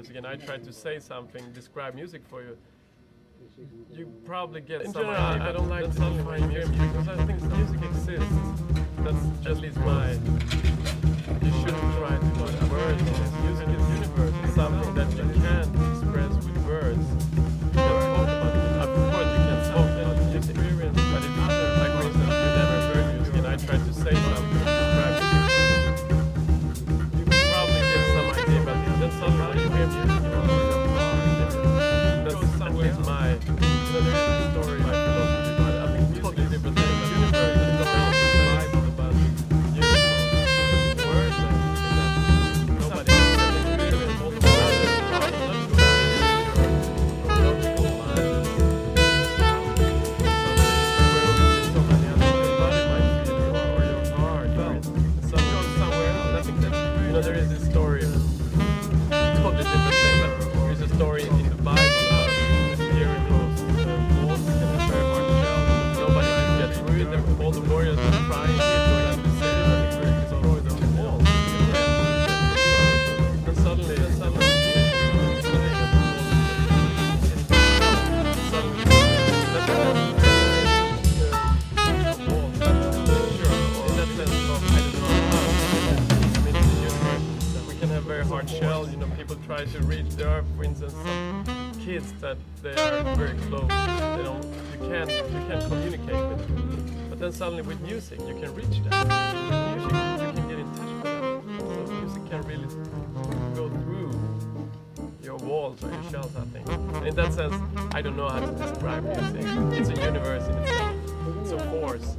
music and I try to say something, describe music for you, you probably get In some general, idea. I don't like then to suddenly define when music. because I think music exists. That's at least my. You shouldn't try to put words on it. Music is universe. Try to reach the earth. For instance, some kids that they are very close. They don't. You can't. You can't communicate with them. But then suddenly with music, you can reach them. Music, you can get in touch with them. So music can really go through your walls or your shells, I think. And in that sense, I don't know how to describe music. It's a universe in itself. It's a force.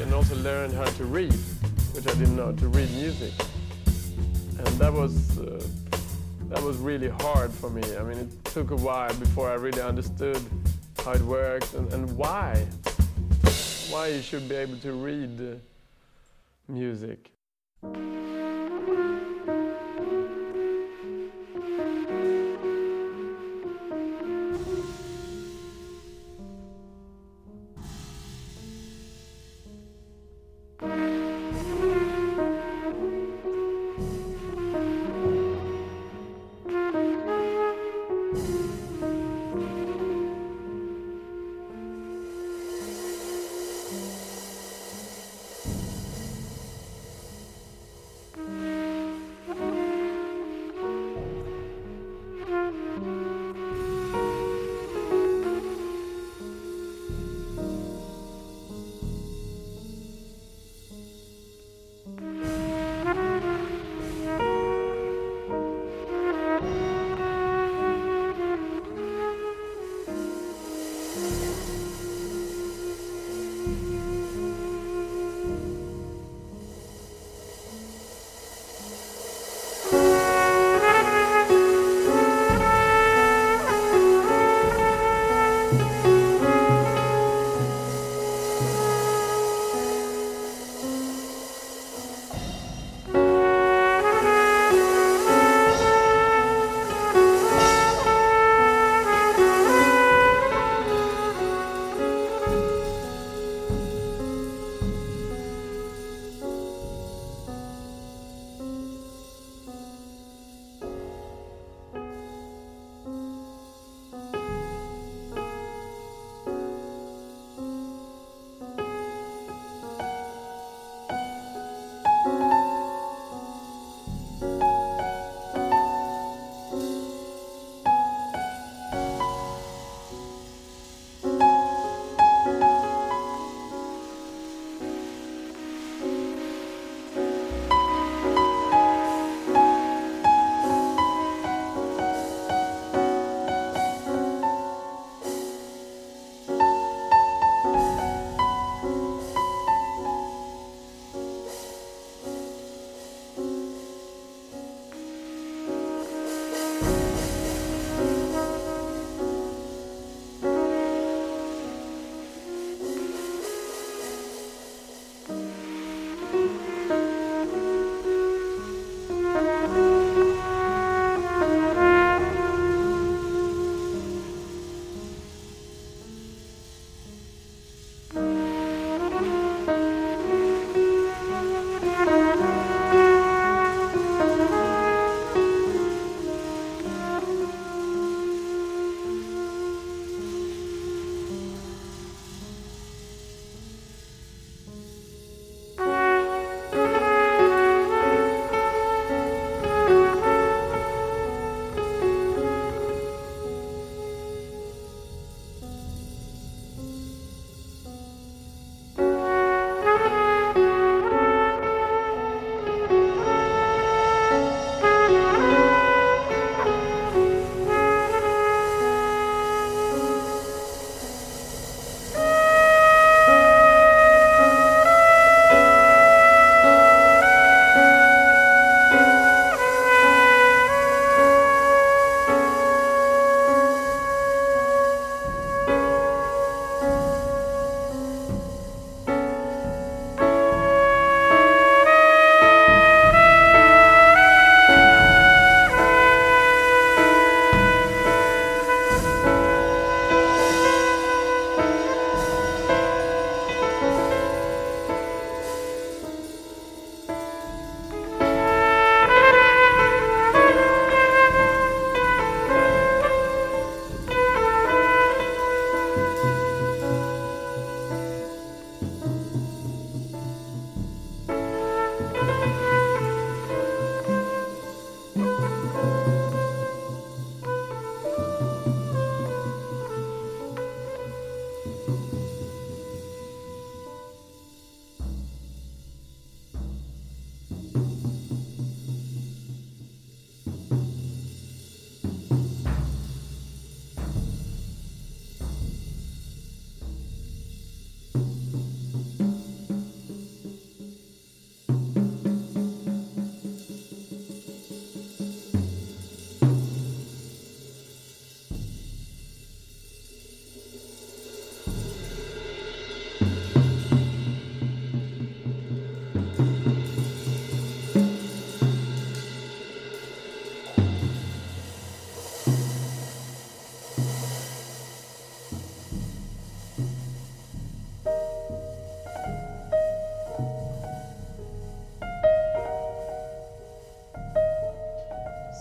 And also learn how to read, which I didn't know, to read music. And that was uh, that was really hard for me. I mean, it took a while before I really understood how it works and, and why why you should be able to read uh, music.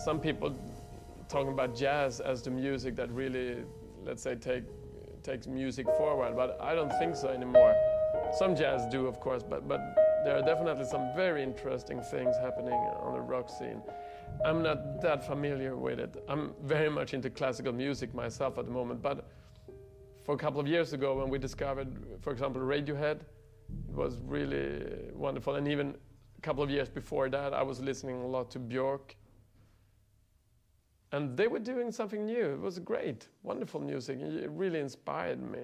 Some people talking about jazz as the music that really, let's say, take takes music forward, but I don't think so anymore. Some jazz do, of course, but but there are definitely some very interesting things happening on the rock scene. I'm not that familiar with it. I'm very much into classical music myself at the moment, but for a couple of years ago when we discovered, for example, Radiohead, it was really wonderful. And even a couple of years before that, I was listening a lot to Björk. And they were doing something new. It was great, wonderful music. It really inspired me.